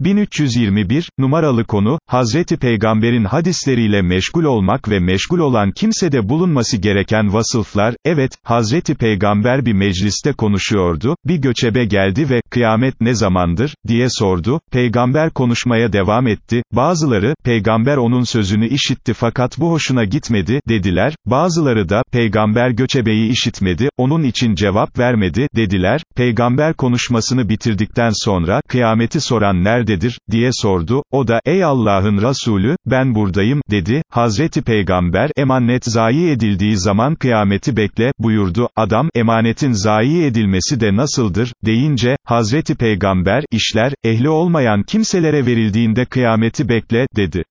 1321, numaralı konu, Hazreti Peygamber'in hadisleriyle meşgul olmak ve meşgul olan kimsede bulunması gereken vasıflar, evet, Hazreti Peygamber bir mecliste konuşuyordu, bir göçebe geldi ve, kıyamet ne zamandır, diye sordu, Peygamber konuşmaya devam etti, bazıları, Peygamber onun sözünü işitti fakat bu hoşuna gitmedi, dediler, bazıları da, Peygamber göçebeyi işitmedi, onun için cevap vermedi, dediler, Peygamber konuşmasını bitirdikten sonra, kıyameti soran nerededir, diye sordu, o da, ey Allah'ın Resulü, ben buradayım, dedi, Hazreti Peygamber, emanet zayi edildiği zaman kıyameti bekle, buyurdu, adam, emanetin zayi edilmesi de nasıldır, deyince, Hazreti Peygamber, işler, ehli olmayan kimselere verildiğinde kıyameti bekle, dedi.